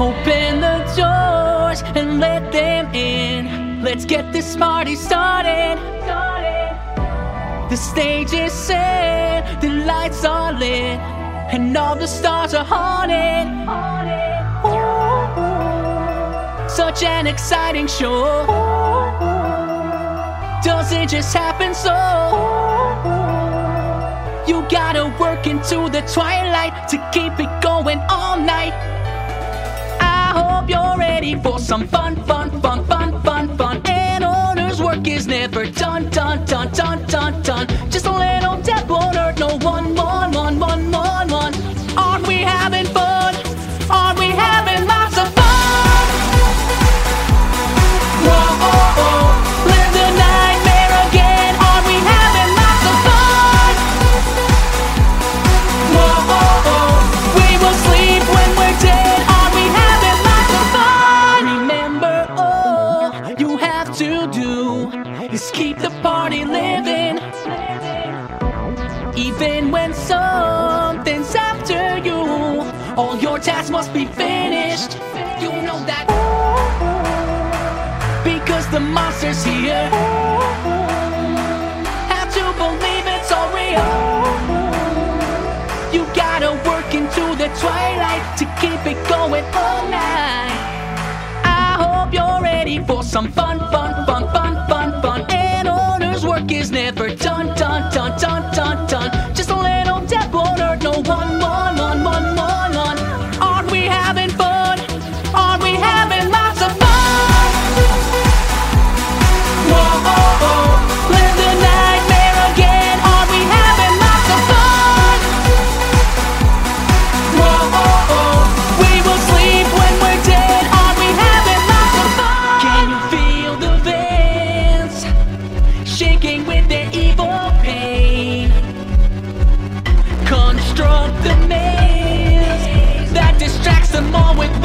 Open the doors and let them in. Let's get this party started. The stage is set, the lights are lit, and all the stars are haunted. Ooh, such an exciting show. Does it just happen so? You gotta work into the twilight to keep it going all night. Hope you're ready for some fun, fun, fun, fun, fun, fun. And owner's work is never done, party living. Even when something's after you, all your tasks must be finished. You know that. Because the monster's here. Have to believe it's all real. You gotta work into the twilight to keep it going all night. I hope you're ready for some fun, fun, is never done, done, done, done, done, done. All with